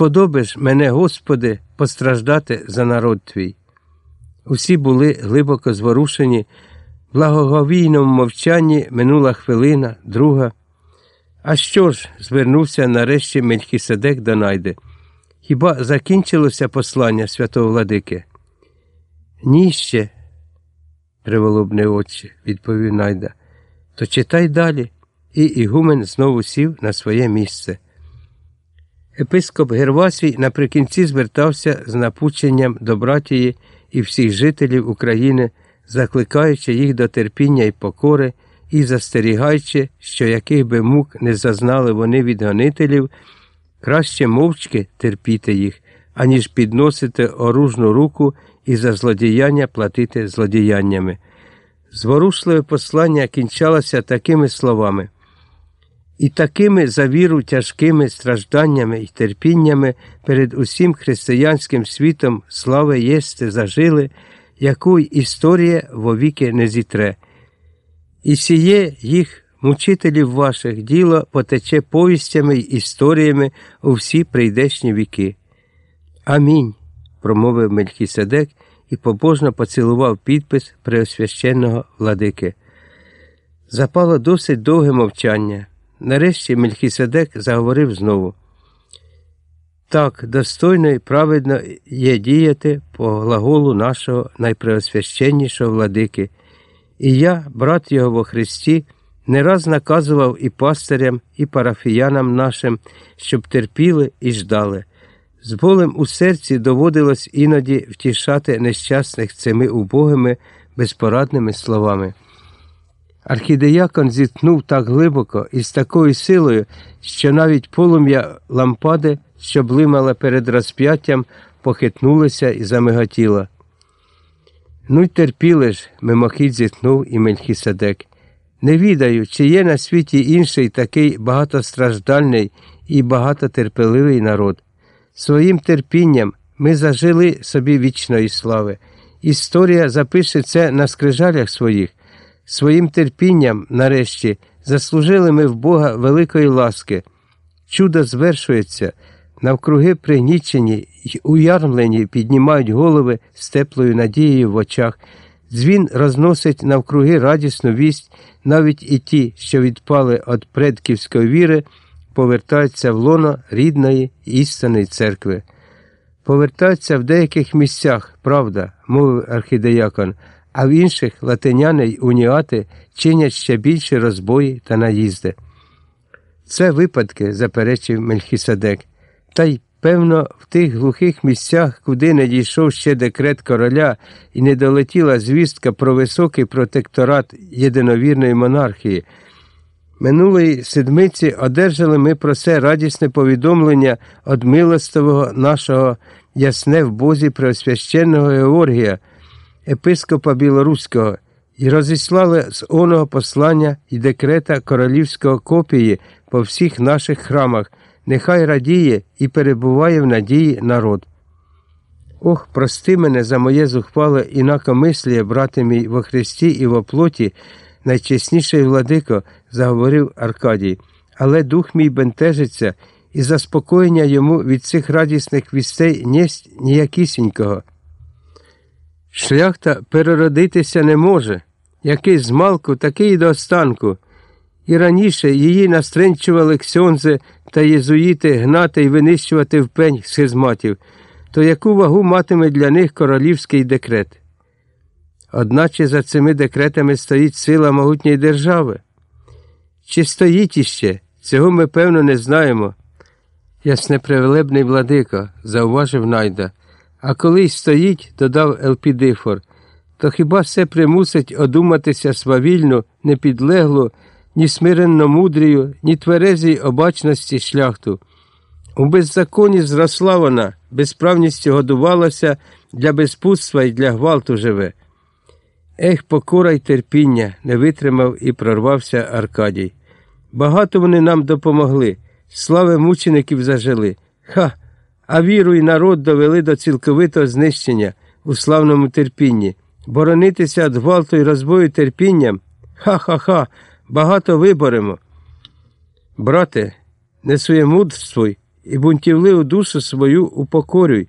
сподобиш мене, Господи, постраждати за народ твій. Усі були глибоко зворушені, в благоговійному мовчанні минула хвилина, друга. А що ж? звернувся нарешті Мельхіседек до Найди. Хіба закінчилося послання святого владики? Ні ще, приволобне очі, відповів Найда. То читай далі. І Ігумен знову сів на своє місце. Епископ Гервасій наприкінці звертався з напученням до братії і всіх жителів України, закликаючи їх до терпіння і покори і застерігаючи, що яких би мук не зазнали вони від гонителів, краще мовчки терпіти їх, аніж підносити оружну руку і за злодіяння платити злодіяннями. Зворушливе послання кінчалося такими словами. І такими за віру тяжкими стражданнями і терпіннями перед усім християнським світом слави єсте зажили, яку історія вовіки не зітре. І сіє їх, мучителів ваших, діло потече повістями й історіями у всі прийдешні віки. Амінь. промовив Мельхіседек і побожно поцілував підпис преосвященного владики. Запало досить довге мовчання. Нарешті Мельхіседек заговорив знову. Так, достойно і праведно є діяти по глаголу нашого найпреосвященнішого владики. І я, брат його во Христі, не раз наказував і пастирям, і парафіянам нашим, щоб терпіли і ждали. З болем у серці доводилось іноді втішати нещасних цими убогими, безпорадними словами. Архідеякон зітхнув так глибоко і з такою силою, що навіть полум'я лампади, що блимала перед розп'яттям, похитнулося і замиготіло. Ну й терпіли ж, мимохідь зітхнув і Мельхіседек. Не відаю, чи є на світі інший такий багатостраждальний і багатотерпеливий народ. Своїм терпінням ми зажили собі вічної слави. Історія запише це на скрижалях своїх. Своїм терпінням, нарешті, заслужили ми в Бога великої ласки. Чудо звершується, навкруги пригнічені й уярмлені піднімають голови з теплою надією в очах. Дзвін розносить навкруги радісну вість, навіть і ті, що відпали від предківської віри, повертаються в лоно рідної істинної церкви. Повертаються в деяких місцях, правда, мовив архідеякон а в інших латиняни й уніати чинять ще більші розбої та наїзди. Це випадки, заперечив Мельхіседек, та й, певно, в тих глухих місцях, куди не дійшов ще декрет короля і не долетіла звістка про високий протекторат єдиновірної монархії. Минулої седмиці одержали ми про це радісне повідомлення від милостивого нашого ясне в Бозі Преосвященного Георгія епископа Білоруського і розіслали з оного послання і декрета королівського копії по всіх наших храмах, нехай радіє і перебуває в надії народ. Ох, прости мене за моє зухвале інакомисліє, брате мій во Христі і во плоті, найчесніший владико, заговорив Аркадій, але дух мій бентежиться, і заспокоєння йому від цих радісних вістей несть ніякісінького. Шляхта переродитися не може, який з малку, такий і до останку. І раніше її настренчували ксьонзи та єзуїти гнати і винищувати в пень схизматів, то яку вагу матиме для них королівський декрет? Одначе за цими декретами стоїть сила могутньої держави. Чи стоїть іще? Цього ми, певно, не знаємо. Яснепривелебний владика, зауважив найда. А коли й стоїть, додав Елпідифор, то хіба все примусить одуматися свавільну, непідлеглу, ні смиренно мудрію, ні тверезій обачності шляхту. У беззаконні зросла вона, безправністю годувалася, для безпутства і для гвалту живе. Ех, покора й терпіння, не витримав і прорвався Аркадій. Багато вони нам допомогли, слави мучеників зажили. Ха! А віру і народ довели до цілковитого знищення у славному терпінні. Боронитися від гвалту і розбою терпінням? Ха-ха-ха, багато виборемо. Брате, не своємудствуй і бунтівливу душу свою упокорюй,